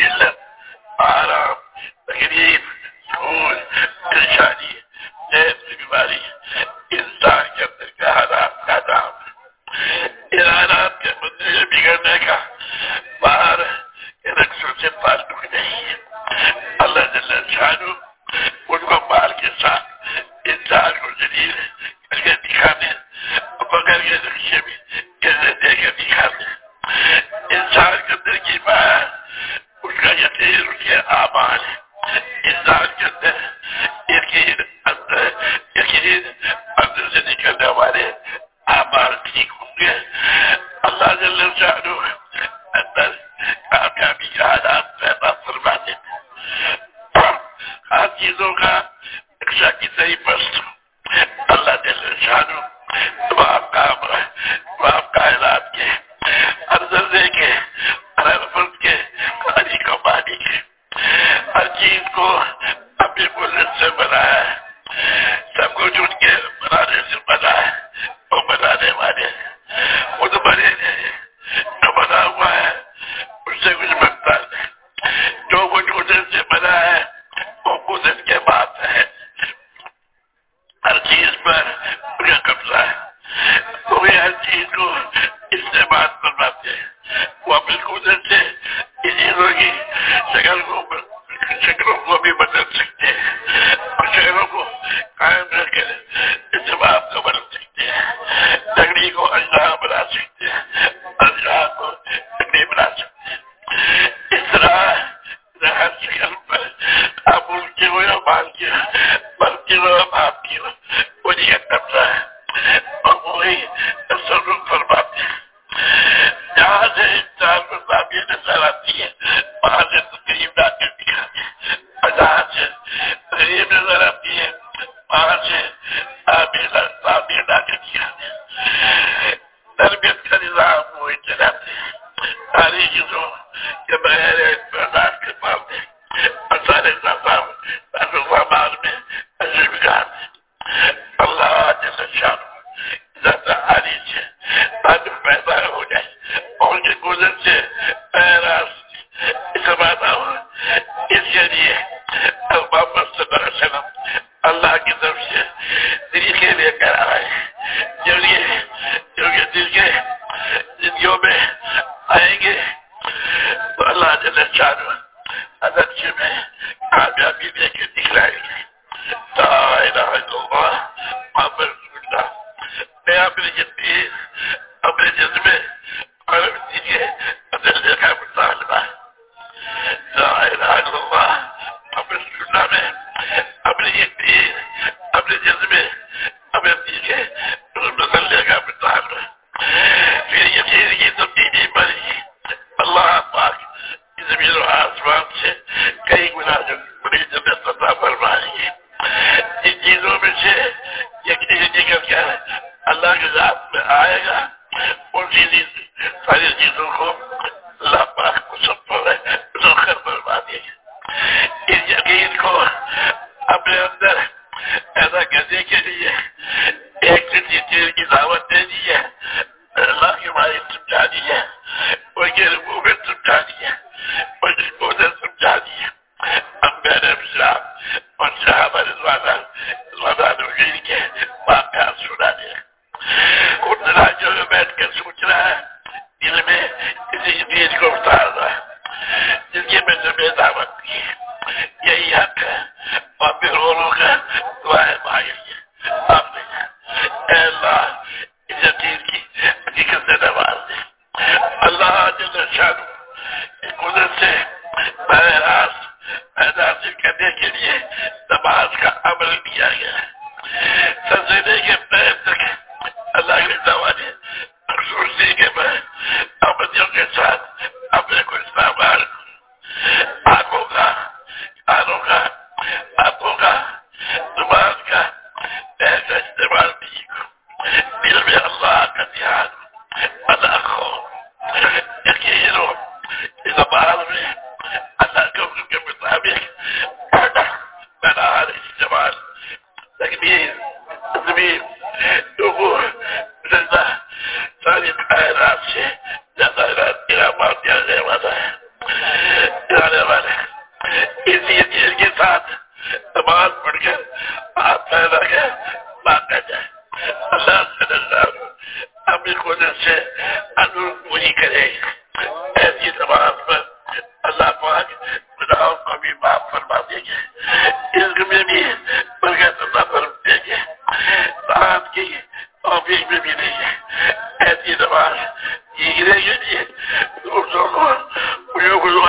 ذلت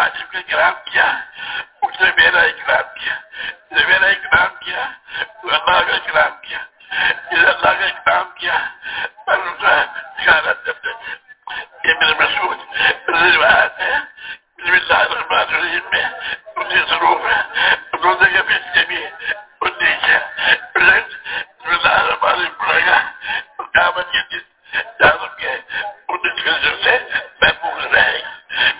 آج کا کرام کیا اس نے میرا اکرام کیا نے میرا اکرام کیا اللہ کا اکرام کیا جس اللہ کا اکرام کیا یہ میرے مشہور روایت ہے بسم اللہ الرحمن الرحیم میں اسی سروپ ہے روزے کے بیچ کے بھی ہے بسم اللہ الرحمن الرحیم گا قیامت کے دن کے سے رہے گی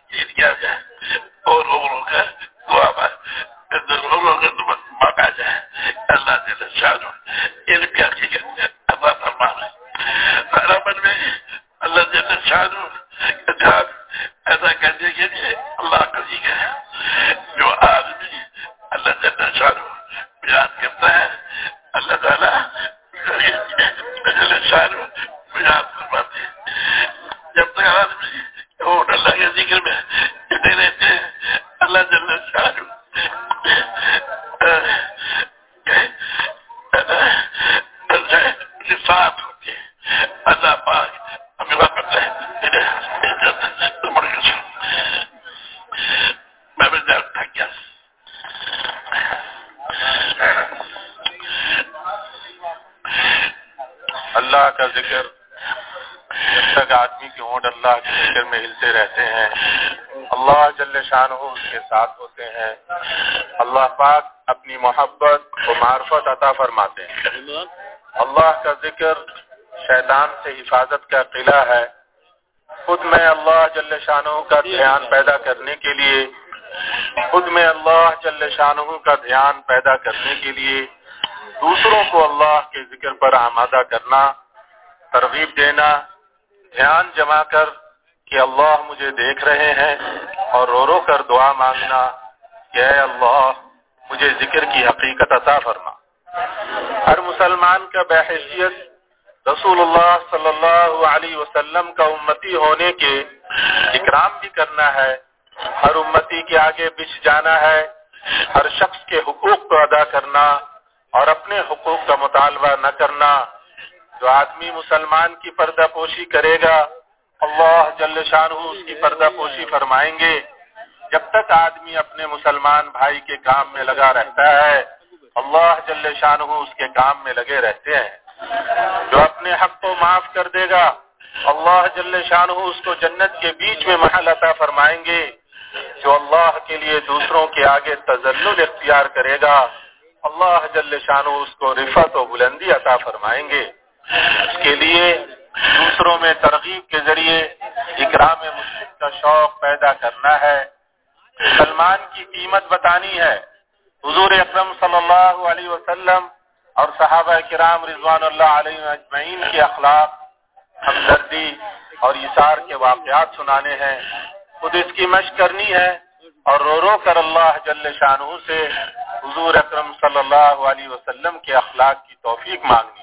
اللہ کا ذکر جب تک آدمی کے اونٹ اللہ کے ذکر میں ہلتے رہتے ہیں، اللہ جل شان ہو اس کے ساتھ ہوتے ہیں۔ اللہ پاک اپنی محبت و معرفت عطا فرماتے ہیں۔ اللہ کا ذکر شیطان سے حفاظت کا قلعہ ہے۔ خود میں اللہ جل شاہ کا دھیان پیدا کرنے کے لیے، خود میں اللہ جل شاہ کا دھیان پیدا کرنے کے لیے دوسروں کو اللہ کے ذکر پر آمادہ کرنا، ترغیب دینا، دھیان جما کر کہ اللہ مجھے دیکھ رہے ہیں اور رو رو کر دعا مانگنا کہ اے اللہ، مجھے ذکر کی حقیقت عطا فرما۔ ہر مسلمان کا بحیثیت رسول اللہ صلی اللہ علیہ وسلم کا امتی ہونے کے اکرام بھی کرنا ہے۔ ہر امتی کے آگے بچ جانا ہے۔ ہر شخص کے حقوق کو ادا کرنا اور اپنے حقوق کا مطالبہ نہ کرنا جو آدمی مسلمان کی پردہ پوشی کرے گا، اللہ جل شان اس کی پردہ پوشی فرمائیں گے۔ جب تک آدمی اپنے مسلمان بھائی کے کام میں لگا رہتا ہے، اللہ جل شان اس کے کام میں لگے رہتے ہیں۔ جو اپنے حق کو معاف کر دے گا، اللہ جل شاہ اس کو جنت کے بیچ میں محل عطا فرمائیں گے۔ جو اللہ کے لیے دوسروں کے آگے تزل اختیار کرے گا اللہ جل شاہ اس کو رفت و بلندی عطا فرمائیں گے۔ اس کے لیے دوسروں میں ترغیب کے ذریعے اکرام مسلم کا شوق پیدا کرنا ہے۔ سلمان کی قیمت بتانی ہے۔ حضور اکرم صلی اللہ علیہ وسلم اور صحابہ کرام رضوان اللہ علیہ اجمعین کے اخلاق، ہمدردی اور اشار کے واقعات سنانے ہیں۔ خود اس کی مشق کرنی ہے اور رو رو کر اللہ جل شاہ سے حضور اکرم صلی اللہ علیہ وسلم کے اخلاق کی توفیق مانگنی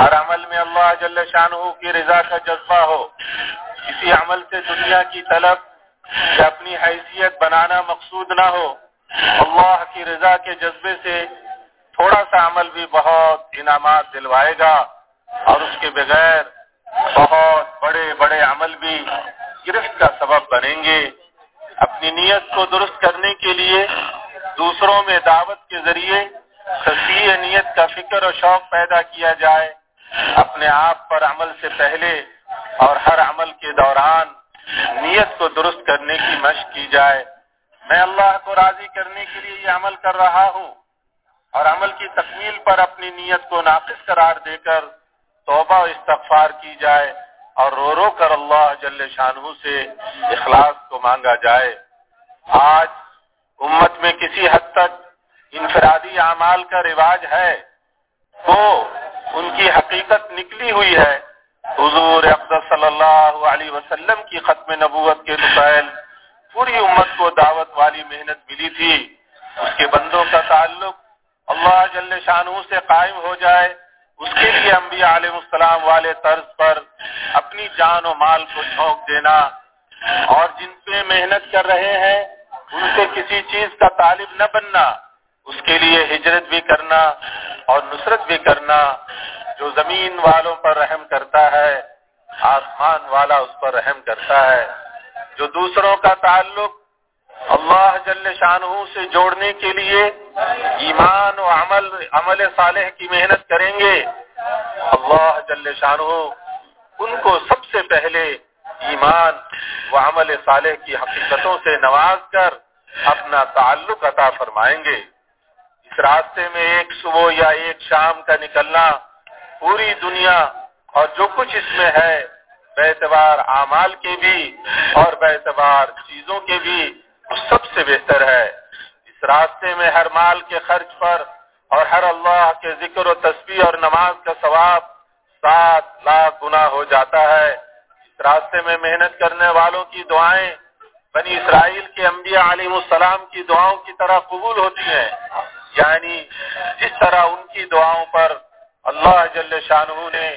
ہر عمل میں اللہ جل شاہ کی رضا کا جذبہ ہو۔ کسی عمل سے دنیا کی طلب یا اپنی حیثیت بنانا مقصود نہ ہو۔ اللہ کی رضا کے جذبے سے تھوڑا سا عمل بھی بہت انعامات دلوائے گا۔ اور اس کے بغیر بہت بڑے بڑے عمل بھی گرفت کا سبب بنیں گے۔ اپنی نیت کو درست کرنے کے لیے دوسروں میں دعوت کے ذریعے تصویر نیت کا فکر اور شوق پیدا کیا جائے، اپنے آپ پر عمل سے پہلے اور ہر عمل کے دوران نیت کو درست کرنے کی مشق کی جائے۔ میں اللہ کو راضی کرنے کے لیے یہ عمل کر رہا ہوں اور عمل کی تکمیل پر اپنی نیت کو ناقص قرار دے کر توبہ و استغفار کی جائے اور رو رو کر اللہ جل شاہ سے اخلاص کو مانگا جائے۔ آج امت میں کسی حد تک انفرادی اعمال کا رواج ہے، تو ان کی حقیقت نکلی ہوئی ہے۔ حضور اقدس صلی اللہ علیہ وسلم کی ختم نبوت کے دفعل پوری امت کو دعوت والی محنت ملی تھی۔ اس کے بندوں کا تعلق اللہ جل شاہ سے قائم ہو جائے۔ اس کے لیے انبیاء علیہ السلام والے طرز پر اپنی جان و مال کو جھونک دینا اور جن پہ محنت کر رہے ہیں ان سے کسی چیز کا طالب نہ بننا، اس کے لیے ہجرت بھی کرنا اور نصرت بھی کرنا جو زمین والوں پر رحم کرتا ہے، آسمان والا اس پر رحم کرتا ہے۔ جو دوسروں کا تعلق اللہ جل شاہ سے جوڑنے کے لیے ایمان و عمل عمل صالح کی محنت کریں گے، اللہ جل شاہ ان کو سب سے پہلے ایمان و عمل صالح کی حقیقتوں سے نواز کر اپنا تعلق عطا فرمائیں گے۔ اس راستے میں ایک صبح یا ایک شام کا نکلنا پوری دنیا اور جو کچھ اس میں ہے، بے اعتبار اعمال کے بھی اور بے اعتبار چیزوں کے بھی سب سے بہتر ہے۔ اس راستے میں ہر مال کے خرچ پر اور ہر اللہ کے ذکر و تسبیح اور نماز کا ثواب سات لاکھ گنا ہو جاتا ہے۔ راستے میں محنت کرنے والوں کی دعائیں بنی اسرائیل کے انبیاء علیہ السلام کی دعاؤں کی طرح قبول ہوتی ہیں۔ یعنی جس طرح ان کی دعاؤں پر اللہ جل شاہ نے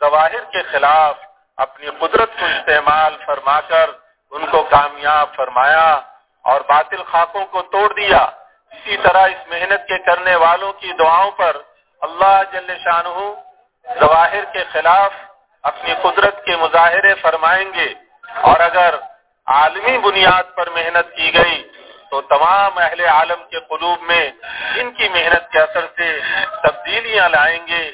ظواہر کے خلاف اپنی قدرت کو استعمال فرما کر ان کو کامیاب فرمایا اور باطل خاکوں کو توڑ دیا۔ اسی طرح اس محنت کے کرنے والوں کی دعاؤں پر اللہ جل شاہ ظواہر کے خلاف اپنی قدرت کے مظاہرے فرمائیں گے۔ اور اگر عالمی بنیاد پر محنت کی گئی، تو تمام اہل عالم کے قلوب میں ان کی محنت کے اثر سے تبدیلیاں لائیں گے۔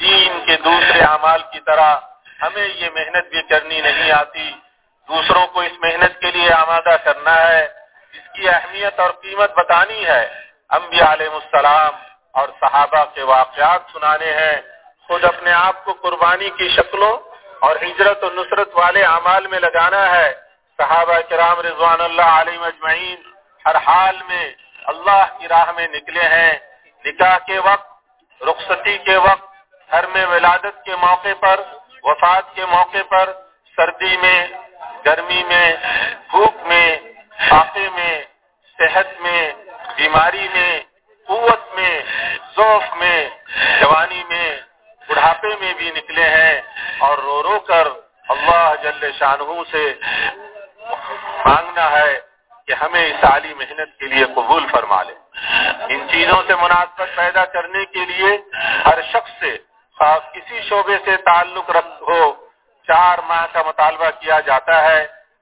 دین کے دوسرے اعمال کی طرح ہمیں یہ محنت بھی کرنی نہیں آتی۔ دوسروں کو اس محنت کے لیے آمادہ کرنا ہے۔ اس کی اہمیت اور قیمت بتانی ہے۔ انبیاء علیہ السلام اور صحابہ کے واقعات سنانے ہیں۔ خود اپنے آپ کو قربانی کی شکلوں اور ہجرت و نصرت والے اعمال میں لگانا ہے۔ صحابہ کرام رضوان اللہ علیہ مجمعین ہر حال میں اللہ کی راہ میں نکلے ہیں۔ نکاح کے وقت، رخصتی کے وقت، گھر میں ولادت کے موقع پر، وفات کے موقع پر، سردی میں، گرمی میں، بھوک میں فاقے میں، صحت میں، بیماری میں، قوت میں ذوف میں، جوانی میں بڑھاپے میں بھی نکلے ہیں اور رو رو کر اللہ جل شاہ سے مانگنا ہے کہ ہمیں اس عالی محنت کے لیے قبول فرما لے۔ ان چیزوں سے مناسبت پیدا کرنے کے لیے ہر شخص سے کسی شعبے سے تعلق رکھ ہو، چار ماہ کا مطالبہ کیا جاتا ہے۔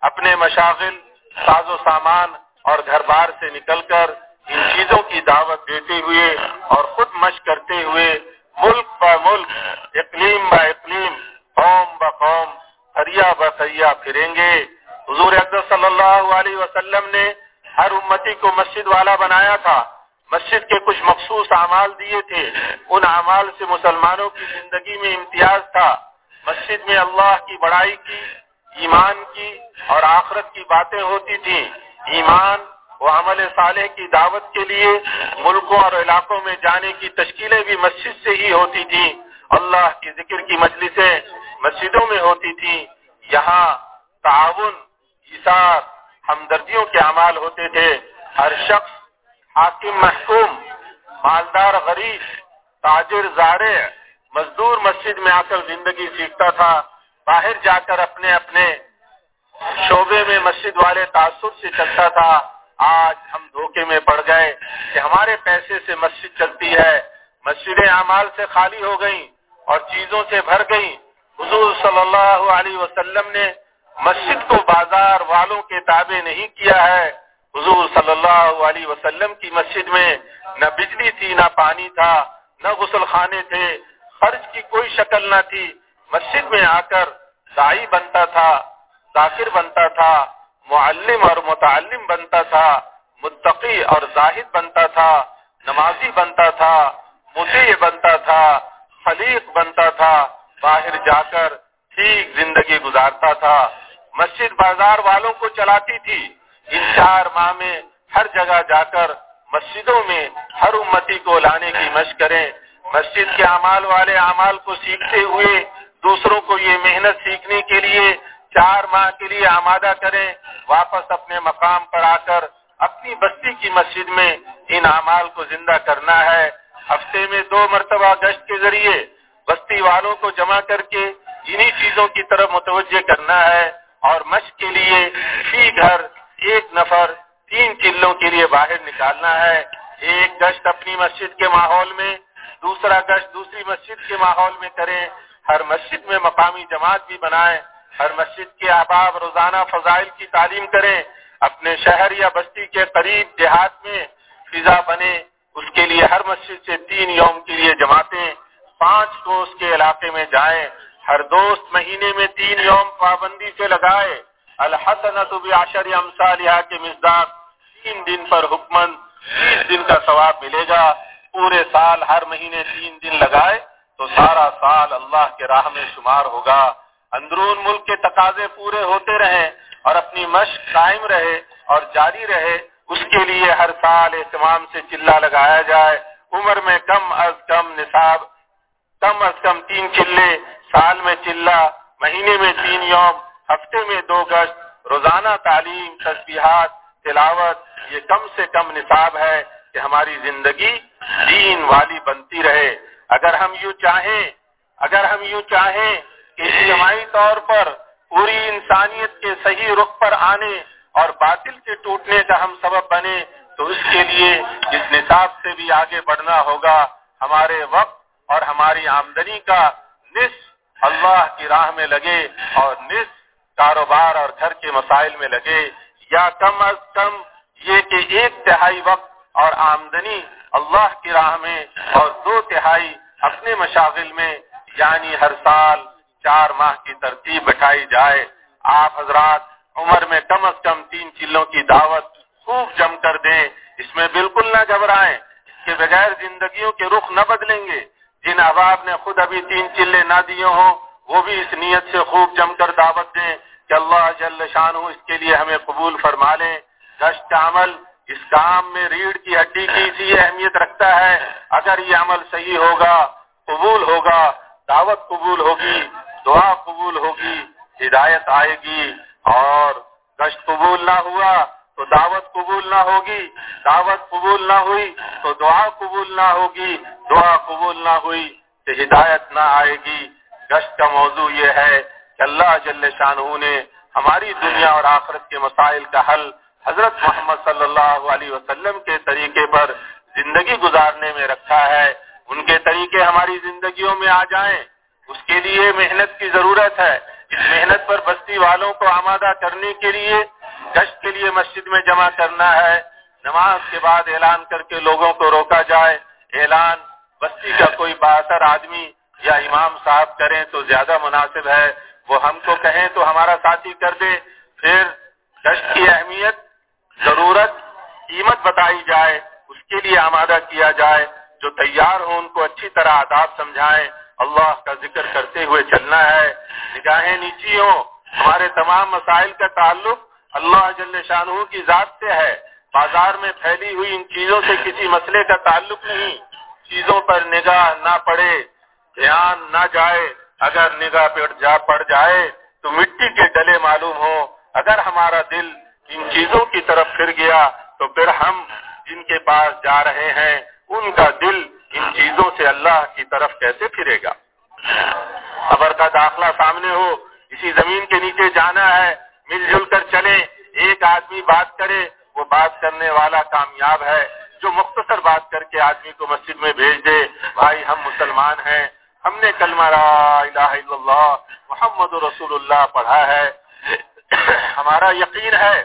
اپنے مشاغل، ساز و سامان اور گھر بار سے نکل کر ان چیزوں کی دعوت دیتے ہوئے اور خود مشق کرتے ہوئے ملک با ملک، اقلیم با اقلیم، قوم با قوم، سریا با سریا پھریں گے۔ حضور اکبر صلی اللہ علیہ وسلم نے ہر امتی کو مسجد والا بنایا تھا۔ مسجد کے کچھ مخصوص اعمال دیے تھے۔ ان اعمال سے مسلمانوں کی زندگی میں امتیاز تھا۔ مسجد میں اللہ کی بڑائی کی، ایمان کی اور آخرت کی باتیں ہوتی تھیں۔ ایمان و عمل صالح کی دعوت کے لیے ملکوں اور علاقوں میں جانے کی تشکیلیں بھی مسجد سے ہی ہوتی تھیں۔ اللہ کی ذکر کی مجلسیں مسجدوں میں ہوتی تھیں۔ یہاں تعاون ہمدردیوں کے اعمال ہوتے تھے۔ ہر شخص حاکم محکوم، مالدار غریب، تاجر زارع، مزدور مسجد میں آ کر زندگی سیکھتا تھا۔ باہر جا کر اپنے اپنے شعبے میں مسجد والے تعصب سے چلتا تھا۔ آج ہم دھوکے میں پڑ گئے کہ ہمارے پیسے سے مسجد چلتی ہے۔ مسجدیں اعمال سے خالی ہو گئیں اور چیزوں سے بھر گئیں۔ حضور صلی اللہ علیہ وسلم نے مسجد کو بازار والوں کے تابع نہیں کیا ہے۔ حضور صلی اللہ علیہ وسلم کی مسجد میں نہ بجلی تھی، نہ پانی تھا، نہ غسل خانے تھے۔ خرچ کی کوئی شکل نہ تھی۔ مسجد میں آ کر دائی بنتا تھا، ذاکر بنتا تھا۔ معلم اور متعلم بنتا تھا متقی اور زاہد بنتا تھا، نمازی بنتا تھا مدع بنتا تھا، خلیق بنتا تھا، باہر جا کر ٹھیک زندگی گزارتا تھا۔ مسجد بازار والوں کو چلاتی تھی۔ ان چار ماہ میں ہر جگہ جا کر مسجدوں میں ہر امتی کو لانے کی مشق کریں۔ مسجد کے اعمال والے اعمال کو سیکھتے ہوئے دوسروں کو یہ محنت سیکھنے کے لیے چار ماہ کے لیے آمادہ کریں، واپس اپنے مقام پر آ کر اپنی بستی کی مسجد میں ان اعمال کو زندہ کرنا ہے۔ ہفتے میں دو مرتبہ گشت کے ذریعے بستی والوں کو جمع کر کے انہی چیزوں کی طرف متوجہ کرنا ہے اور مشق کے لیے فی گھر ایک نفر تین چلوں کے لیے باہر نکالنا ہے۔ ایک گشت اپنی مسجد کے ماحول میں، دوسرا گشت دوسری مسجد کے ماحول میں کریں۔ ہر مسجد میں مقامی جماعت بھی بنائیں۔ ہر مسجد کے احباب روزانہ فضائل کی تعلیم کریں، اپنے شہر یا بستی کے قریب دیہات میں فضا بنے اس کے لیے ہر مسجد سے تین یوم کے لیے جماعتیں پانچ کو اس کے علاقے میں جائیں، ہر دوست مہینے میں تین یوم پابندی سے لگائے۔ الحسنت بعشر امثالها کے مزداق تین دن پر حکمن تیس دن کا ثواب ملے گا۔ پورے سال ہر مہینے تین دن لگائے تو سارا سال اللہ کے راہ میں شمار ہوگا۔ اندرون ملک کے تقاضے پورے ہوتے رہیں اور اپنی مشق قائم رہے اور جاری رہے، اس کے لیے ہر سال اہتمام سے چلہ لگایا جائے۔ عمر میں کم از کم نصاب، کم از کم تین چلے، سال میں چلہ، مہینے میں تین یوم، ہفتے میں دو گشت، روزانہ تعلیم، تسبیحات، تلاوت، یہ کم سے کم نصاب ہے کہ ہماری زندگی دین والی بنتی رہے۔ اگر ہم یوں چاہیں، اگر ہم یوں چاہیں اجتماعی طور پر پوری انسانیت کے صحیح رخ پر آنے اور باطل کے ٹوٹنے کا ہم سبب بنے تو اس کے لیے اس نصاب سے بھی آگے بڑھنا ہوگا، ہمارے وقت اور ہماری آمدنی کا نصف اللہ کی راہ میں لگے اور نصف کاروبار اور گھر کے مسائل میں لگے۔ یا کم از کم یہ کہ ایک تہائی وقت اور آمدنی اللہ کی راہ میں اور دو تہائی اپنے مشاغل میں یعنی ہر سال چار ماہ کی ترتیب بٹھائی جائے۔ آپ حضرات عمر میں کم از کم تین چیلوں کی دعوت خوب جم کر دیں۔ اس میں بالکل نہ گھبرائیں اس کے بغیر زندگیوں کے رخ نہ بدلیں گے۔ جن احباب نے خود ابھی تین چلے نہ دیے ہوں، وہ بھی اس نیت سے خوب جم کر دعوت دیں کہ اللہ جل شان ہوں اس کے لیے ہمیں قبول فرما لیں۔ گشت عمل اس کام میں ریڑھ کی ہڈی کی سی اہمیت رکھتا ہے۔ اگر یہ عمل صحیح ہوگا، قبول ہوگا، دعوت قبول ہوگی۔ دعا قبول ہوگی، ہدایت آئے گی اور گشت قبول نہ ہوا تو دعوت قبول نہ ہوگی، دعوت قبول نہ ہوئی تو دعا قبول نہ ہوگی، دعا قبول نہ ہوئی تو ہدایت نہ آئے گی۔ گشت کا موضوع یہ ہے کہ اللہ جل شاہ نے ہماری دنیا اور آخرت کے مسائل کا حل حضرت محمد صلی اللہ علیہ وسلم کے طریقے پر زندگی گزارنے میں رکھا ہے۔ ان کے طریقے ہماری زندگیوں میں آ جائیں۔ اس کے لیے محنت کی ضرورت ہے۔ اس محنت پر بستی والوں کو آمادہ کرنے کے لیے، گشت کے لیے مسجد میں جمع کرنا ہے۔ نماز کے بعد اعلان کر کے لوگوں کو روکا جائے۔ اعلان، بستی کا کوئی باثر آدمی یا امام صاحب کریں تو زیادہ مناسب ہے۔ وہ ہم کو کہیں تو ہمارا ساتھی کر دے۔ پھر گشت کی اہمیت، ضرورت، قیمت بتائی جائے۔ اس کے لیے آمادہ کیا جائے۔ جو تیار ہو ان کو اچھی طرح آداب سمجھائیں۔ اللہ کا ذکر کرتے ہوئے چلنا ہے۔ نگاہیں نیچی ہوں۔ ہمارے تمام مسائل کا تعلق اللہ جل شاہ کی ذات سے ہے۔ بازار میں پھیلی ہوئی ان چیزوں سے کسی مسئلے کا تعلق نہیں۔ چیزوں پر نگاہ نہ پڑے، دھیان نہ جائے۔ اگر نگاہ پڑ جائے تو مٹی کے ڈلے معلوم ہو اگر ہمارا دل ان چیزوں کی طرف پھر گیا تو پھر ہم جن کے پاس جا رہے ہیں، ان کا دل ان چیزوں سے اللہ کی طرف کیسے پھرے گا؟ خبر کا داخلہ سامنے ہو، اسی زمین کے نیچے جانا ہے، مل جل کر چلے ایک آدمی بات کرے، وہ بات کرنے والا کامیاب ہے۔ جو مختصر بات کر کے آدمی کو مسجد میں بھیج دے، بھائی ہم مسلمان ہیں، ہم نے کلمہ لا الہ الا اللہ، محمد رسول اللہ پڑھا ہے۔ ہمارا یقین ہے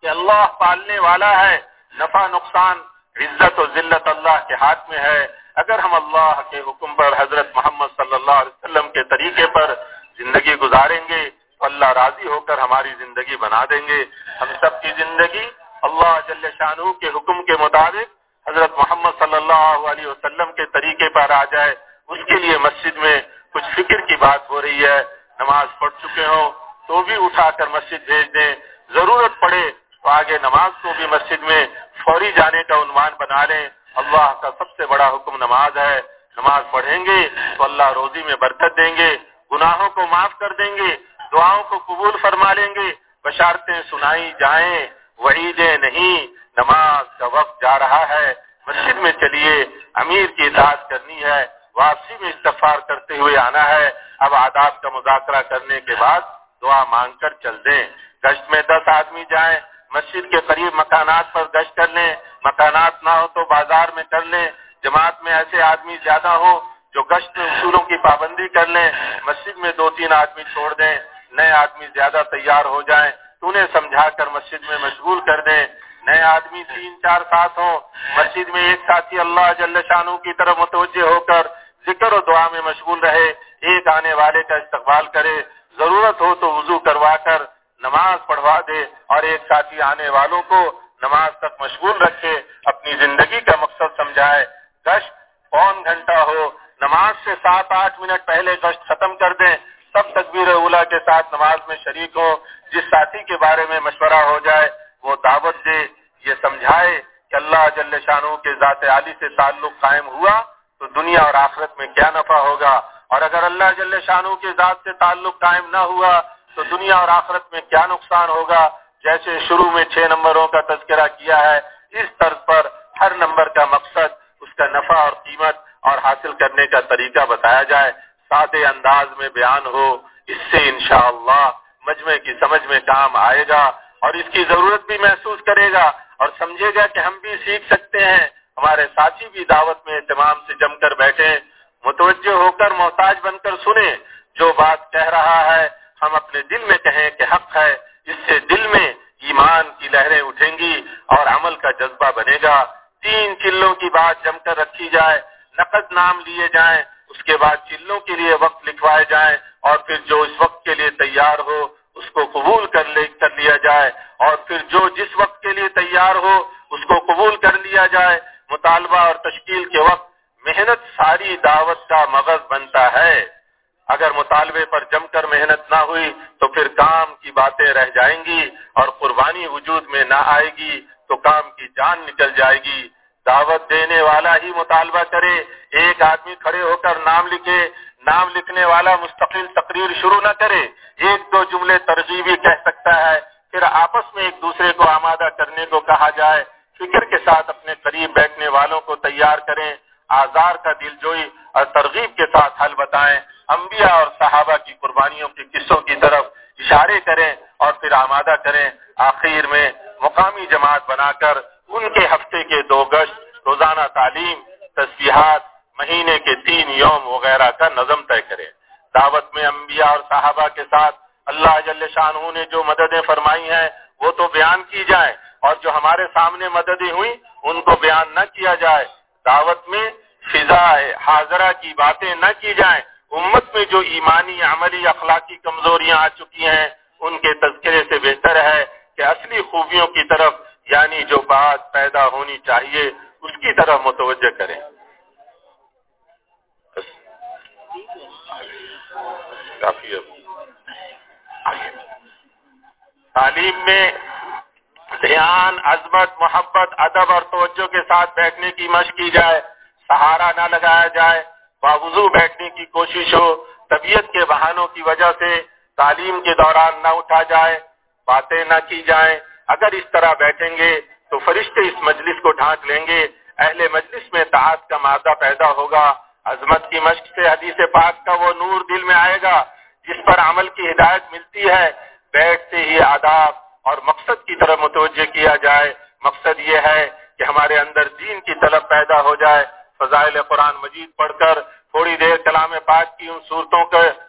کہ اللہ پالنے والا ہے، نفع نقصان عزت و ذلت اللہ کے ہاتھ میں ہے۔ اگر ہم اللہ کے حکم پر حضرت محمد صلی اللہ علیہ وسلم کے طریقے پر زندگی گزاریں گے، تو اللہ راضی ہو کر ہماری زندگی بنا دیں گے۔ ہم سب کی زندگی اللہ جل شاہ کے حکم کے مطابق حضرت محمد صلی اللہ علیہ وسلم کے طریقے پر آ جائے۔ اس کے لیے مسجد میں کچھ فکر کی بات ہو رہی ہے۔ نماز پڑھ چکے ہوں، تو بھی اٹھا کر مسجد بھیج دیں۔ ضرورت پڑے تو آگے نماز کو بھی مسجد میں فوری جانے کا عنوان بنا لیں۔ اللہ کا سب سے بڑا حکم نماز ہے۔ نماز پڑھیں گے تو اللہ روزی میں برکت دیں گے۔ گناہوں کو معاف کر دیں گے۔ دعاؤں کو قبول فرما لیں گے۔ بشارتیں سنائی جائیں۔ وعیدیں نہیں۔ نماز کا وقت جا رہا ہے۔ مسجد میں چلیے۔ امیر کی اطاعت کرنی ہے۔ واپسی میں استفار کرتے ہوئے آنا ہے۔ اب آداب کا مذاکرہ کرنے کے بعد دعا مانگ کر چل دیں۔ گشت میں دس آدمی جائیں۔ مسجد کے قریب مکانات پر گشت کر لیں۔ مکانات نہ ہو تو بازار میں کر لیں۔ جماعت میں ایسے آدمی زیادہ ہو جو گشت اصولوں کی پابندی کر لیں۔ مسجد میں دو تین آدمی چھوڑ دیں۔ نئے آدمی زیادہ تیار ہو جائیں۔ تو انہیں سمجھا کر مسجد میں مشغول کر دیں۔ نئے آدمی تین چار ساتھ ہوں۔ مسجد میں ایک ساتھی اللہ جل شانو کی طرف متوجہ ہو کر ذکر و دعا میں مشغول رہے۔ ایک آنے والے کا استقبال کرے۔ ضرورت ہو تو وضو کروا کر نماز پڑھوا دے اور ایک ساتھی آنے والوں کو نماز تک مشغول رکھے، اپنی زندگی کا مقصد سمجھائے۔ گشت پون گھنٹہ ہو، نماز سے سات آٹھ منٹ پہلے گشت ختم کر دیں۔ سب تقبیر اولا کے ساتھ نماز میں شریک ہو جس ساتھی کے بارے میں مشورہ ہو جائے، وہ دعوت دے۔ یہ سمجھائے کہ اللہ جل شانو کے ذات عالی سے تعلق قائم ہوا تو دنیا اور آخرت میں کیا نفع ہوگا۔ اور اگر اللہ جل شانو کے ذات سے تعلق قائم نہ ہوا تو دنیا اور آخرت میں کیا نقصان ہوگا؟ جیسے شروع میں چھ نمبروں کا تذکرہ کیا ہے، اس طرز پر ہر نمبر کا مقصد، اس کا نفع اور قیمت اور حاصل کرنے کا طریقہ بتایا جائے سادے انداز میں بیان ہو، اس سے انشاءاللہ مجمع کی سمجھ میں کام آئے گا اور اس کی ضرورت بھی محسوس کرے گا اور سمجھے گا کہ ہم بھی سیکھ سکتے ہیں۔ ہمارے ساتھی بھی دعوت میں اہتمام سے جم کر بیٹھے متوجہ ہو کر محتاج بن کر سنیں جو بات کہہ رہا ہے۔ ہم اپنے دل میں کہیں کہ حق ہے اس سے دل میں ایمان کی لہریں اٹھیں گی اور عمل کا جذبہ بنے گا۔ تین چلوں کی بات جم کر رکھی جائے، نقد نام لیے جائیں، اس کے بعد چلوں کے لیے وقت لکھوائے جائیں اور پھر جو اس وقت کے لیے تیار ہو، اس کو قبول کر لے، کر لیا جائے۔ اور پھر جو جس وقت کے لیے تیار ہو، اس کو قبول کر لیا جائے۔ مطالبہ اور تشکیل کے وقت محنت ساری دعوت کا مغز بنتا ہے۔ اگر مطالبے پر جم کر محنت نہ ہوئی تو پھر کام کی باتیں رہ جائیں گی اور قربانی وجود میں نہ آئے گی تو کام کی جان نکل جائے گی۔ دعوت دینے والا ہی مطالبہ کرے، ایک آدمی کھڑے ہو کر نام لکھے، نام لکھنے والا مستقل تقریر شروع نہ کرے۔ ایک دو جملے ترغیبی کہہ سکتا ہے، پھر آپس میں ایک دوسرے کو آمادہ کرنے کو کہا جائے، فکر کے ساتھ اپنے قریب بیٹھنے والوں کو تیار کریں۔ آزار کا دل جوئی اور ترغیب کے ساتھ حل بتائیں۔ انبیاء اور صحابہ کی قربانیوں کے قصوں کی طرف اشارے کریں اور پھر آمادہ کریں۔ آخر میں مقامی جماعت بنا کر ان کے ہفتے کے دو گشت روزانہ تعلیم تصویحات مہینے کے تین یوم وغیرہ کا نظم طے کریں۔ دعوت میں انبیاء اور صحابہ کے ساتھ اللہ جل شاہ نے جو مددیں فرمائی ہیں، وہ تو بیان کی جائیں۔ اور جو ہمارے سامنے مددیں ہوئی ان کو بیان نہ کیا جائے۔ دعوت میں فضا حاضرہ کی باتیں نہ کی جائیں۔ امت میں جو ایمانی، عملی، اخلاقی کمزوریاں آ چکی ہیں، ان کے تذکرے سے بہتر ہے کہ اصلی خوبیوں کی طرف یعنی جو بات پیدا ہونی چاہیے، اس کی طرف متوجہ کریں۔ کافی تعلیم میں دھیان، عظمت، محبت، ادب اور توجہ کے ساتھ بیٹھنے کی مشق کی جائے۔ سہارا نہ لگایا جائے، باوضو بیٹھنے کی کوشش ہو، طبیعت کے بہانوں کی وجہ سے تعلیم کے دوران نہ اٹھا جائے، باتیں نہ کی جائیں۔ اگر اس طرح بیٹھیں گے تو فرشتے اس مجلس کو ڈھانک لیں گے۔ اہل مجلس میں تعات کا مادہ پیدا ہوگا۔ عظمت کی مشق سے حدیث پاک کا وہ نور دل میں آئے گا، جس پر عمل کی ہدایت ملتی ہے۔ بیٹھتے ہی آداب اور مقصد کی طرف متوجہ کیا جائے۔ مقصد یہ ہے کہ ہمارے اندر دین کی طلب پیدا ہو جائے۔ فضائل قرآن مجید پڑھ کر تھوڑی دیر کلام پاک کی ان صورتوں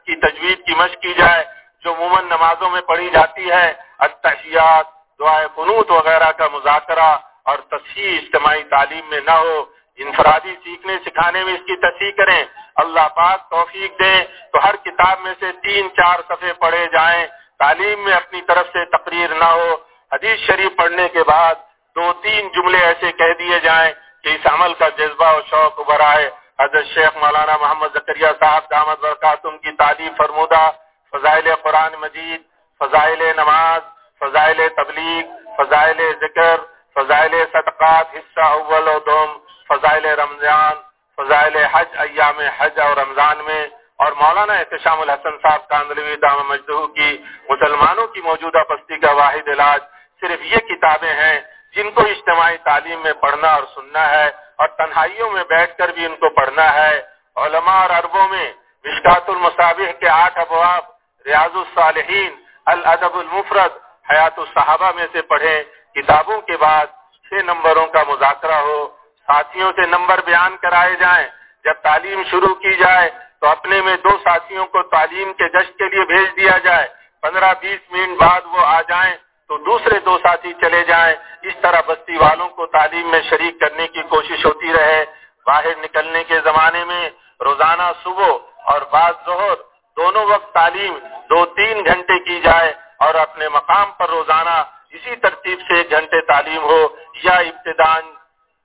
کی تجوید کی مشق کی جائے، جو عموماً نمازوں میں پڑھی جاتی ہے اتحیات دعائے قنوت وغیرہ کا مذاکرہ اور تصحیح اجتماعی تعلیم میں نہ ہو، انفرادی سیکھنے، سکھانے میں اس کی تصحیح کریں۔ اللہ پاک توفیق دیں تو ہر کتاب میں سے تین، چار صفحے پڑھے جائیں۔ تعلیم میں اپنی طرف سے تقریر نہ ہو۔ حدیث شریف پڑھنے کے بعد دو، تین جملے ایسے کہہ دیے جائیں۔ کہ اس عمل کا جذبہ و شوق ابھرا ہے۔ حضرت شیخ مولانا محمد زکریہ صاحب دامد برکاتم کی تعلیم فرمودہ، فضائل قرآن مجید، فضائل نماز، فضائل تبلیغ، فضائل ذکر، فضائل صدقات، حصہ اول و دوم، فضائل رمضان، فضائل حج، ایام حج اور رمضان میں۔ اور مولانا احتشام الحسن صاحب کاندلوی دام مجدو کی مسلمانوں کی موجودہ پستی کا واحد علاج صرف یہ کتابیں ہیں جن کو اجتماعی تعلیم میں پڑھنا اور سننا ہے اور تنہائیوں میں بیٹھ کر بھی ان کو پڑھنا ہے۔ علماء اور عربوں میں مشکات المصابح کے آٹھ ابواب، ریاض الصالحین، الادب المفرد، حیات الصحابہ میں سے پڑھیں۔ کتابوں کے بعد چھ نمبروں کا مذاکرہ ہو۔ ساتھیوں سے نمبر بیان کرائے جائیں۔ جب تعلیم شروع کی جائے تو اپنے میں دو ساتھیوں کو تعلیم کے جشن کے لیے بھیج دیا جائے۔ پندرہ بیس منٹ بعد وہ آ جائیں۔ تو دوسرے دو ساتھی چلے جائیں۔ اس طرح بستی والوں کو تعلیم میں شریک کرنے کی کوشش ہوتی رہے۔ باہر نکلنے کے زمانے میں روزانہ صبح اور بعد ظہر دونوں وقت تعلیم دو تین گھنٹے کی جائے اور اپنے مقام پر روزانہ اسی ترتیب سے ایک گھنٹے تعلیم ہو یا ابتدان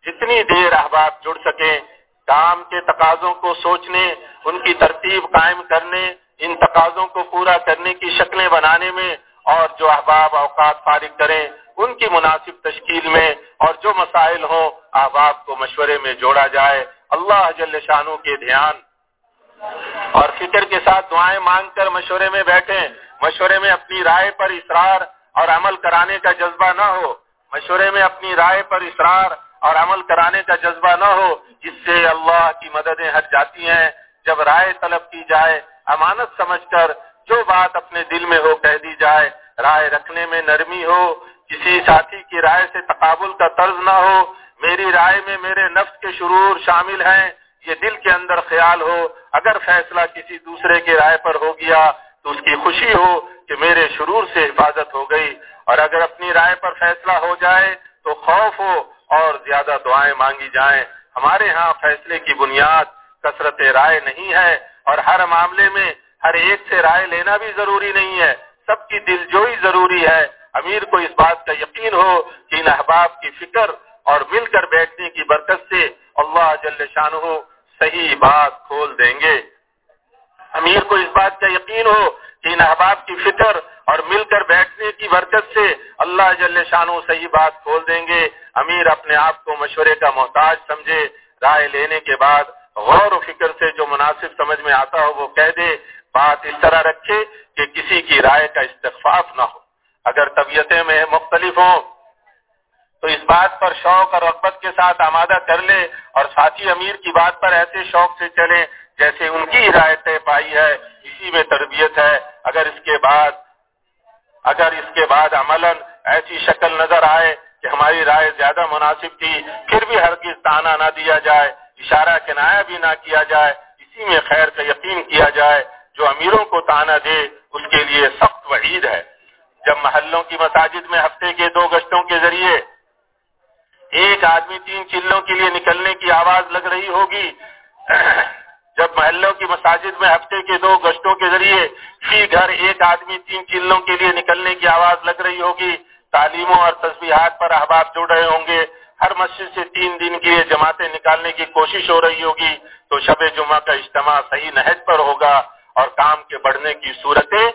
جتنی دیر احباب جڑ سکیں۔ کام کے تقاضوں کو سوچنے، ان کی ترتیب قائم کرنے، ان تقاضوں کو پورا کرنے کی شکلیں بنانے میں اور جو احباب اوقات فارغ کریں، ان کی مناسب تشکیل میں اور جو مسائل ہوں، احباب کو مشورے میں جوڑا جائے۔ اللہ جل شانو کے دھیان اور فکر کے ساتھ دعائیں مانگ کر مشورے میں بیٹھیں۔ مشورے میں اپنی رائے پر اصرار اور عمل کرانے کا جذبہ نہ ہو۔ مشورے میں اپنی رائے پر اصرار اور عمل کرانے کا جذبہ نہ ہو، جس سے اللہ کی مددیں ہٹ جاتی ہیں۔ جب رائے طلب کی جائے، امانت سمجھ کر جو بات اپنے دل میں ہو، کہہ دی جائے، رائے رکھنے میں نرمی ہو، کسی ساتھی کی رائے سے تقابل کا طرز نہ ہو، میری رائے میں میرے نفس کے شرور شامل ہیں، یہ دل کے اندر خیال ہو، اگر فیصلہ کسی دوسرے کی رائے پر ہو گیا تو اس کی خوشی ہو کہ میرے شرور سے حفاظت ہو گئی۔ اور اگر اپنی رائے پر فیصلہ ہو جائے تو خوف ہو اور زیادہ دعائیں مانگی جائیں۔ ہمارے ہاں فیصلے کی بنیاد کثرت رائے نہیں ہے اور ہر معاملے میں ہر ایک سے رائے لینا بھی ضروری نہیں ہے، سب کی دل جوئی ضروری ہے۔ امیر کو اس بات کا یقین ہو کہ ان احباب کی فکر اور مل کر بیٹھنے کی برکت سے اللہ جل شان ہو صحیح بات کھول دیں گے۔ امیر کو اس بات کا یقین ہو کہ ان احباب کی فکر اور مل کر بیٹھنے کی برکت سے اللہ جل شانو صحیح بات کھول دیں گے۔ امیر اپنے آپ کو مشورے کا محتاج سمجھے۔ رائے لینے کے بعد غور و فکر سے جو مناسب سمجھ میں آتا ہو وہ کہہ دے۔ بات اس طرح رکھے کہ کسی کی رائے کا استفاف نہ ہو۔ اگر طبیعتیں میں مختلف ہوں، تو اس بات پر شوق اور رغبت کے ساتھ آمادہ کر لے اور ساتھی امیر کی بات پر ایسے شوق سے چلے جیسے ان کی ہدایت پائی ہے، اسی میں تربیت ہے۔ اگر اس کے بعد، اگر اس کے بعد عمل ایسی شکل نظر آئے کہ ہماری رائے زیادہ مناسب تھی، پھر بھی ہر کس تانا نہ دیا جائے، اشارہ کنایا بھی نہ کیا جائے، اسی میں خیر کا یقین کیا جائے۔ جو امیروں کو تانا دے اس کے لیے سخت وعید ہے۔ جب محلوں کی مساجد میں ہفتے کے دو گشتوں کے ذریعے ایک آدمی تین چلوں کے لیے نکلنے کی آواز لگ رہی ہوگی، جب محلوں کی مساجد میں ہفتے کے دو گشتوں کے ذریعے فی گھر ایک آدمی تین چلوں کے لیے نکلنے کی آواز لگ رہی ہوگی، تعلیموں اور تصویرات پر احباب جڑ رہے ہوں گے۔ ہر مسجد سے تین دن کے لیے جماعتیں نکالنے کی کوشش ہو رہی ہوگی، تو شب جمعہ کا اجتماع صحیح نہج پر ہوگا۔ اور کام کے بڑھنے کی صورتیں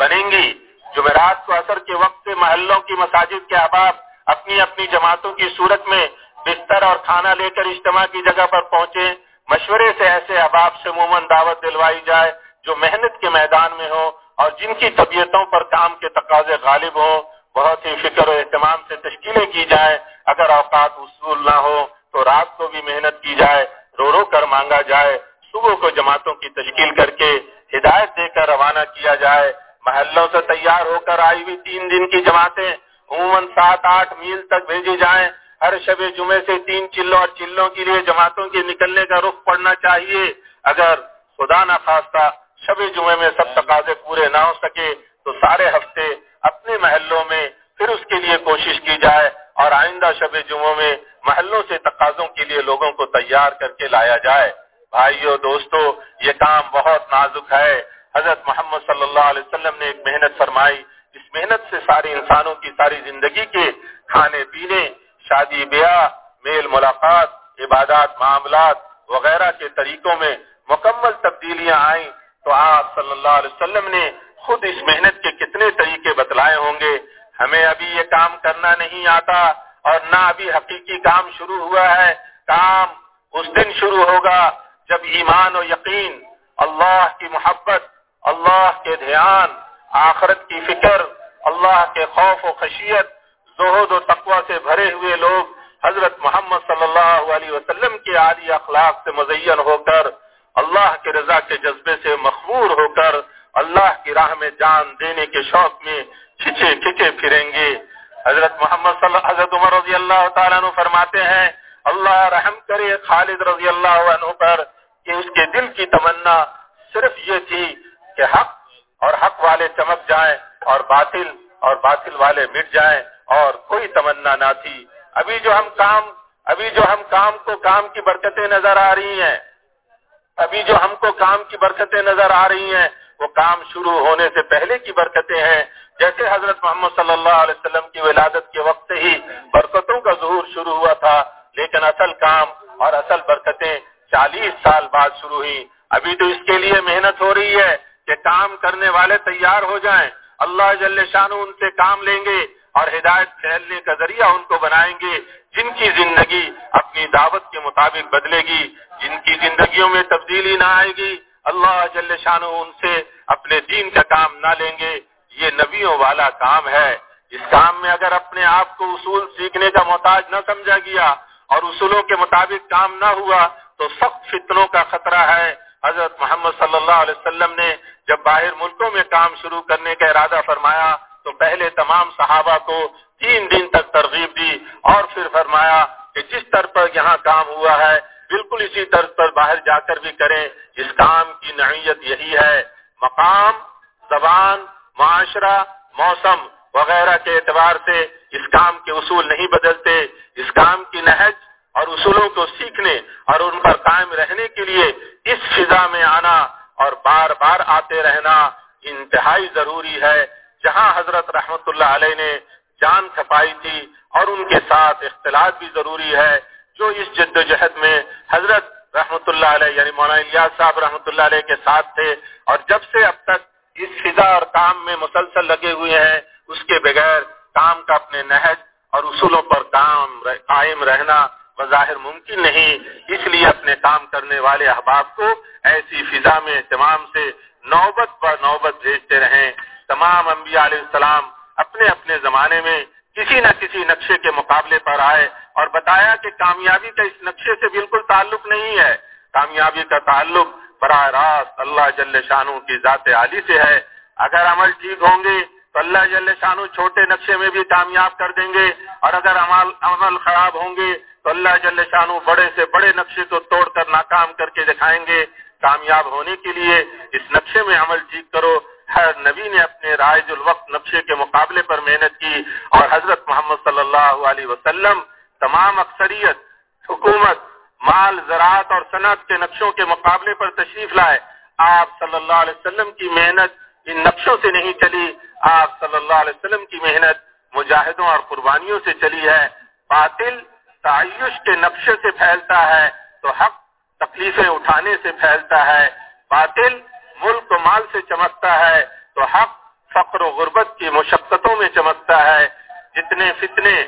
بنیں گی۔ جمعرات کو اثر کے وقت سے محلوں کی مساجد کے احباب اپنی اپنی جماعتوں کی صورت میں بستر اور کھانا لے کر اجتماع کی جگہ پر پہنچے مشورے سے ایسے احباب سے عموماً دعوت دلوائی جائے جو محنت کے میدان میں ہو اور جن کی طبیعتوں پر کام کے تقاضے غالب ہوں۔ بہت ہی فکر و اہتمام سے تشکیلیں کی جائیں۔ اگر اوقات اصول نہ ہو تو رات کو بھی محنت کی جائے۔ رو رو کر مانگا جائے۔ صبح کو جماعتوں کی تشکیل کر کے ہدایت دے کر روانہ کیا جائے۔ محلوں سے تیار ہو کر آئی ہوئی تین دن کی جماعتیں عموماً سات آٹھ میل تک بھیجی جائیں۔ ہر شب جمعے سے تین چلوں اور چلوں کے لیے جماعتوں کے نکلنے کا رخ پڑنا چاہیے۔ اگر خدا نہ شب جمعے میں سب تقاضے پورے نہ ہو سکے، تو سارے ہفتے اپنے محلوں میں پھر اس کے لیے کوشش کی جائے اور آئندہ شب جمعوں میں محلوں سے تقاضوں کے لیے لوگوں کو تیار کر کے لایا جائے۔ بھائیو، دوستو، یہ کام بہت نازک ہے۔ حضرت محمد صلی اللہ علیہ وسلم نے ایک محنت فرمائی۔ اس محنت سے سارے انسانوں کی ساری زندگی کے کھانے پینے، شادی، بیاہ، میل، ملاقات، عبادات، معاملات وغیرہ کے طریقوں میں مکمل تبدیلیاں آئیں۔ تو آپ صلی اللہ علیہ وسلم نے خود اس محنت کے کتنے طریقے بتلائے ہوں گے؟ ہمیں ابھی یہ کام کرنا نہیں آتا اور نہ ابھی حقیقی کام شروع ہوا ہے۔ کام اس دن شروع ہوگا۔ جب ایمان و یقین، اللہ کی محبت، اللہ کے دھیان، آخرت کی فکر، اللہ کے خوف و خشیت، زہد و تقوی سے بھرے ہوئے لوگ حضرت محمد صلی اللہ علیہ وسلم کے عالی اخلاق سے مزین ہو کر، اللہ کے رضا کے جذبے سے مخبور ہو کر، اللہ کی راہ میں جان دینے کے شوق میں کھچے کھچے پھریں گے۔ حضرت محمد صلی اللہ حضرت عمر رضی اللہ تعالیٰ عنہ فرماتے ہیں اللہ رحم کرے خالد رضی اللہ عنہ پر کہ اس کے دل کی تمنا صرف یہ تھی کہ حق اور حق والے چمک جائیں اور باطل اور باطل والے مٹ جائیں اور کوئی تمنا نہ تھی۔ ابھی جو ہم کام، ابھی جو ہم کام کو کام کی برکتیں نظر آ رہی ہیں، ابھی جو ہم کو کام کی برکتیں نظر آ رہی ہیں، وہ کام شروع ہونے سے پہلے کی برکتیں ہیں۔ جیسے حضرت محمد صلی اللہ علیہ وسلم کی ولادت کے وقت سے ہی برکتوں کا ظہور شروع ہوا تھا۔ لیکن اصل کام اور اصل برکتیں چالیس سال بعد شروع ہوئی۔ ابھی تو اس کے لیے محنت ہو رہی ہے کہ کام کرنے والے تیار ہو جائیں۔ اللہ جل شانو ان سے کام لیں گے اور ہدایت پھیلنے کا ذریعہ ان کو بنائیں گے۔ جن کی زندگی اپنی دعوت کے مطابق بدلے گی، جن کی زندگیوں میں تبدیلی نہ آئے گی، اللہ جل شان ان سے اپنے دین کا کام نہ لیں گے۔ یہ نبیوں والا کام ہے۔ اس کام میں اگر اپنے آپ کو اصول سیکھنے کا محتاج نہ سمجھا گیا اور اصولوں کے مطابق کام نہ ہوا تو سخت فتنوں کا خطرہ ہے۔ حضرت محمد صلی اللہ علیہ وسلم نے جب باہر ملکوں میں کام شروع کرنے کا ارادہ فرمایا تو پہلے تمام صحابہ کو تین دن تک ترغیب دی اور پھر فرمایا کہ جس طرح پر یہاں کام ہوا ہے، بالکل اسی طرز پر باہر جا کر بھی کریں۔ اس کام کی نوعیت یہی ہے۔ مقام، زبان، معاشرہ، موسم وغیرہ کے اعتبار سے اس کام کے اصول نہیں بدلتے، اس کام کی نہج اور اصولوں کو سیکھنے اور ان پر قائم رہنے کے لیے اس فضا میں آنا اور بار بار آتے رہنا انتہائی ضروری ہے۔ جہاں حضرت رحمت اللہ علیہ نے جان کھپائی تھی اور ان کے ساتھ اختلاط بھی ضروری ہے، جو اس جد و جہد میں حضرت رحمت اللہ علیہ یعنی مولانا الیاس صاحب رحمۃ اللہ علیہ کے ساتھ تھے اور جب سے اب تک اس فضا اور کام میں مسلسل لگے ہوئے ہیں، اس کے بغیر کام کا اپنے نہج اور اصولوں پر کام قائم رہنا بظاہر ممکن نہیں۔ اس لیے اپنے کام کرنے والے احباب کو ایسی فضا میں اہتمام سے نوبت پر نوبت بھیجتے رہیں۔ تمام انبیاء علیہ السلام اپنے اپنے زمانے میں کسی نہ کسی نقشے کے مقابلے پر آئے اور بتایا کہ کامیابی کا اس نقشے سے بالکل تعلق نہیں ہے۔ کامیابی کا تعلق براہ راست اللہ جل شانو کی ذات عالی سے ہے۔ اگر عمل ٹھیک ہوں گے تو اللہ جل شانو چھوٹے نقشے میں بھی کامیاب کر دیں گے اور اگر عمل عمل خراب ہوں گے تو اللہ جل شانو بڑے سے بڑے نقشے کو توڑ کر ناکام کر کے دکھائیں گے۔ کامیاب ہونے کے لیے اس نقشے میں عمل ٹھیک کرو۔ ہر نبی نے اپنے رائج الوقت نقشے کے مقابلے پر محنت کی اور حضرت محمد صلی اللہ علیہ وسلم تمام اکثریت، حکومت، مال، زراعت اور صنعت کے نقشوں کے مقابلے پر تشریف لائے۔ آپ صلی اللہ علیہ وسلم کی محنت ان نقشوں سے نہیں چلی۔ آپ صلی اللہ علیہ وسلم کی محنت مجاہدوں اور قربانیوں سے چلی ہے۔ باطل تعیش کے نقشے سے پھیلتا ہے تو حق تکلیفیں اٹھانے سے پھیلتا ہے۔ باطل ملک و مال سے چمکتا ہے تو حق فقر و غربت کی مشقتوں میں چمکتا ہے۔ جتنے فتنے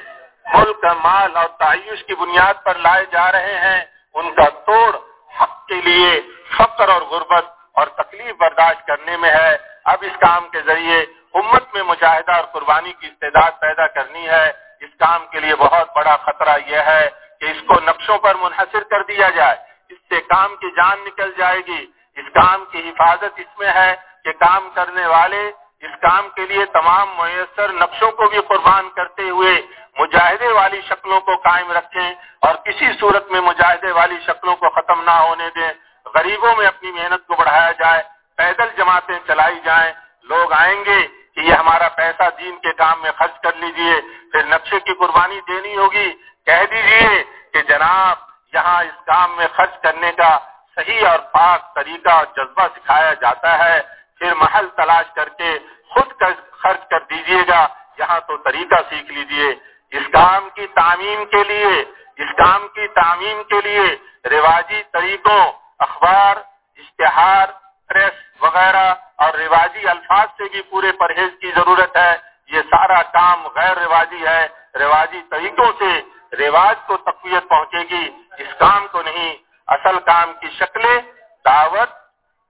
ملک، مال اور تعیش کی بنیاد پر لائے جا رہے ہیں، ان کا توڑ حق کے لیے فقر اور غربت اور تکلیف برداشت کرنے میں ہے۔ اب اس کام کے ذریعے امت میں مجاہدہ اور قربانی کی استعداد پیدا کرنی ہے۔ اس کام کے لیے بہت بڑا خطرہ یہ ہے کہ اس کو نقشوں پر منحصر کر دیا جائے۔ اس سے کام کی جان نکل جائے گی۔ اس کام کی حفاظت اس میں ہے کہ کام کرنے والے اس کام کے لیے تمام میسر نقشوں کو بھی قربان کرتے ہوئے مجاہدے والی شکلوں کو قائم رکھیں اور کسی صورت میں مجاہدے والی شکلوں کو ختم نہ ہونے دیں۔ غریبوں میں اپنی محنت کو بڑھایا جائے، پیدل جماعتیں چلائی جائیں، لوگ آئیں گے کہ یہ ہمارا پیسہ دین کے کام میں خرچ کر لیجیے، پھر نقشے کی قربانی دینی ہوگی۔ کہہ دیجیے کہ جناب، یہاں اس کام میں خرچ کرنے کا صحیح اور پاک طریقہ اور جذبہ سکھایا جاتا ہے۔ پھر محل تلاش کر کے خود خرچ کر دیجیے گا۔ یہاں تو طریقہ سیکھ لیجیے۔ اس کام کی تعمیم کے لیے، اس کام کی تعمیم کے لیے رواجی طریقوں اخبار، اشتہار، پریس وغیرہ اور رواجی الفاظ سے بھی پورے پرہیز کی ضرورت ہے۔ یہ سارا کام غیر رواجی ہے۔ رواجی طریقوں سے رواج کو تقویت پہنچے گی۔ اس کام کو نہیں، اصل کام کی شکلیں دعوت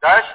دشت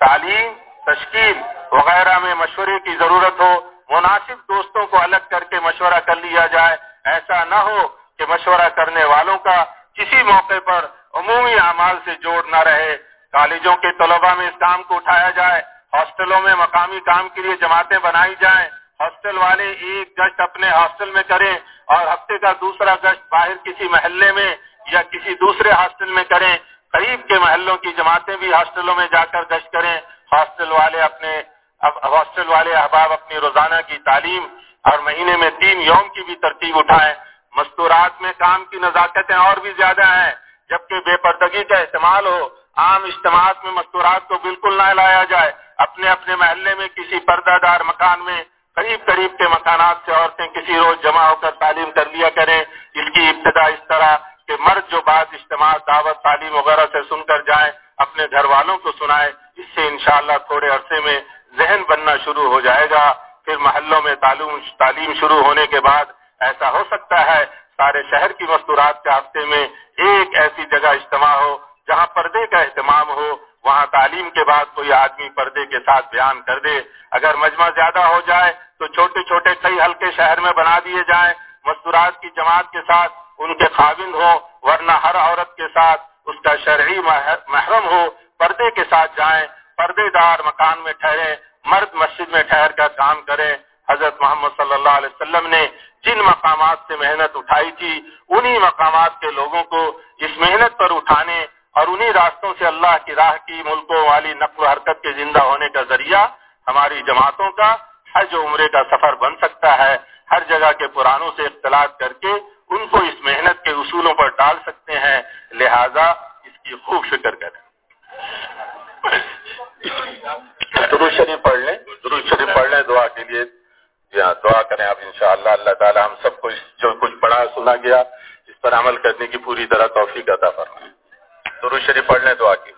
تعلیم، تشکیل وغیرہ میں مشورے کی ضرورت ہو۔ مناسب دوستوں کو الگ کر کے مشورہ کر لیا جائے۔ ایسا نہ ہو کہ مشورہ کرنے والوں کا کسی موقع پر عمومی اعمال سے جوڑ نہ رہے۔ کالجوں کے طلباء میں اس کام کو اٹھایا جائے۔ ہاسٹلوں میں مقامی کام کے لیے جماعتیں بنائی جائیں۔ ہاسٹل والے ایک گشت اپنے ہاسٹل میں کریں اور ہفتے کا دوسرا گشت باہر کسی محلے میں یا کسی دوسرے ہاسٹل میں کریں۔ قریب کے محلوں کی جماعتیں بھی ہاسٹلوں میں جا کر گشت کریں۔ ہاسٹل والے اپنے ہاسٹل والے احباب اپنی روزانہ کی تعلیم اور مہینے میں تین یوم کی بھی ترتیب اٹھائیں۔ مستورات میں کام کی نزاکتیں اور بھی زیادہ ہیں۔ جبکہ بے پردگی کا استعمال ہو، عام اجتماعات میں مستورات کو بالکل نہ لایا جائے۔ اپنے اپنے محلے میں کسی پردہ دار مکان میں قریب قریب کے مکانات سے عورتیں کسی روز جمع ہو کر تعلیم کر لیا کریں۔ اس کی ابتدا اس طرح کہ مرد جو بات اجتماع، دعوت، تعلیم وغیرہ سے سن کر جائیں، اپنے گھر والوں کو سنائے اس سے انشاءاللہ تھوڑے عرصے میں ذہن بننا شروع ہو جائے گا۔ پھر محلوں میں تعلیم تعلیم شروع ہونے کے بعد ایسا ہو سکتا ہے سارے شہر کی مستورات کے ہفتے میں ایک ایسی جگہ اجتماع ہو جہاں پردے کا اہتمام ہو، وہاں تعلیم کے بعد کوئی آدمی پردے کے ساتھ بیان کر دے۔ اگر مجمع زیادہ ہو جائے تو چھوٹے چھوٹے کئی ہلکے شہر میں بنا دیے جائیں۔ مستورات کی جماعت کے ساتھ ان کے خاوند ہوں، ورنہ ہر عورت کے ساتھ اس کا شرعی محرم ہو، پردے کے ساتھ جائیں۔ پردے دار مکان میں ٹھہرے مرد مسجد میں ٹھہر کر کام کرے حضرت محمد صلی اللہ علیہ وسلم نے جن مقامات سے محنت اٹھائی تھی، انہی مقامات کے لوگوں کو اس محنت پر اٹھانے اور انہی راستوں سے اللہ کی راہ کی ملکوں والی نقل و حرکت کے زندہ ہونے کا ذریعہ ہماری جماعتوں کا حج و عمرے کا سفر بن سکتا ہے۔ ہر جگہ کے پرانوں سے اختلاط کر کے ان کو اس محنت کے اصولوں پر ڈال سکتے ہیں۔ لہذا اس کی خوب فکر کریں۔ درود شریف پڑھ لیں۔ درود شریف پڑھ لیں، دعا کے لیے۔ ہاں دعا کریں آپ انشاءاللہ اللہ تعالیٰ ہم سب کو جو کچھ پڑھا سنا گیا اس پر عمل کرنے کی پوری طرح توفیق عطا فرمائیں درود شریف پڑھ لیں دعا کی۔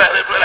کو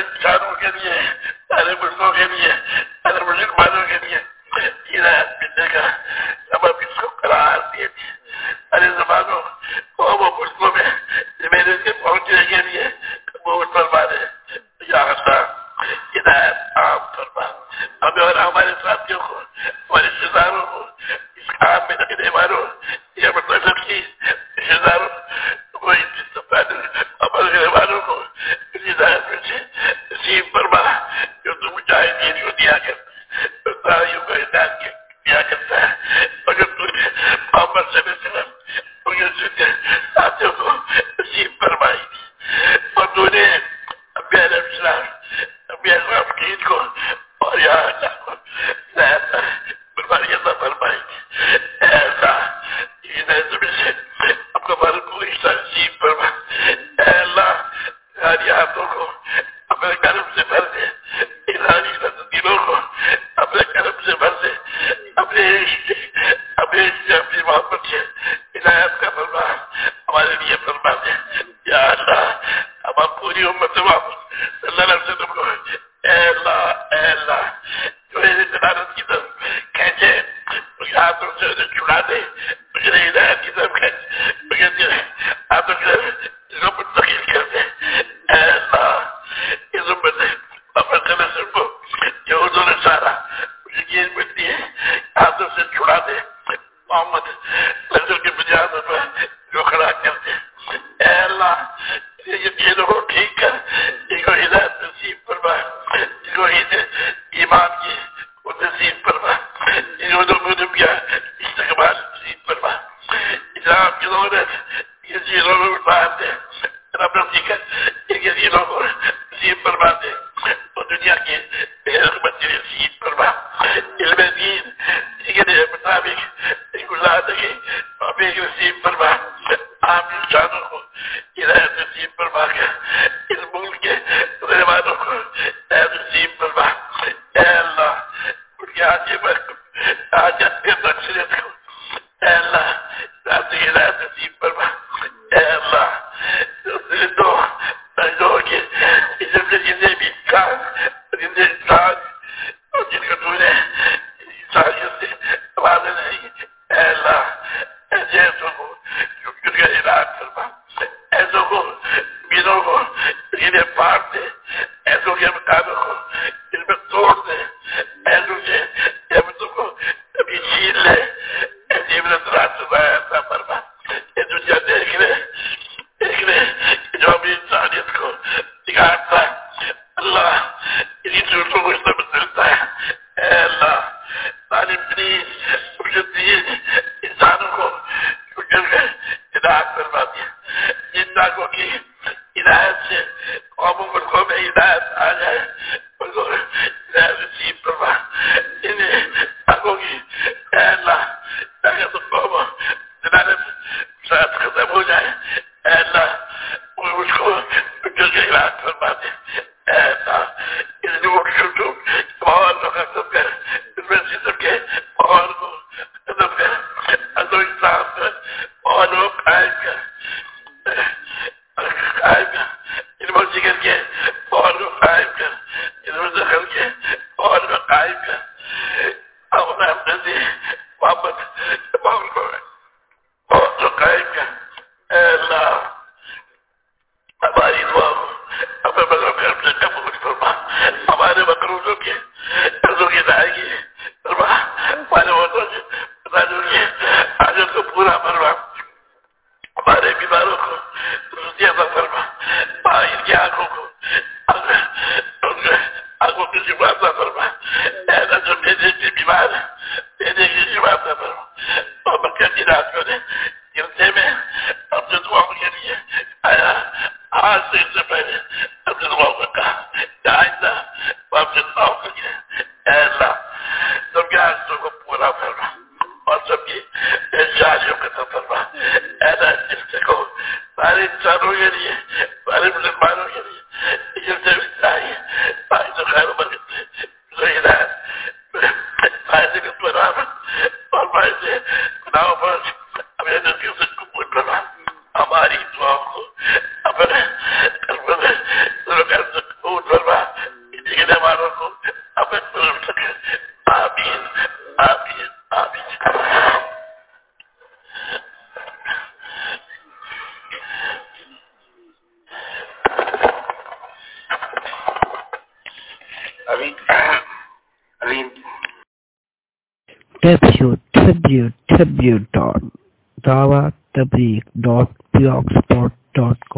انسانوں کے لیے ارے ملکوں کے لیے ارے ملک والوں کے لیے۔ job doing it.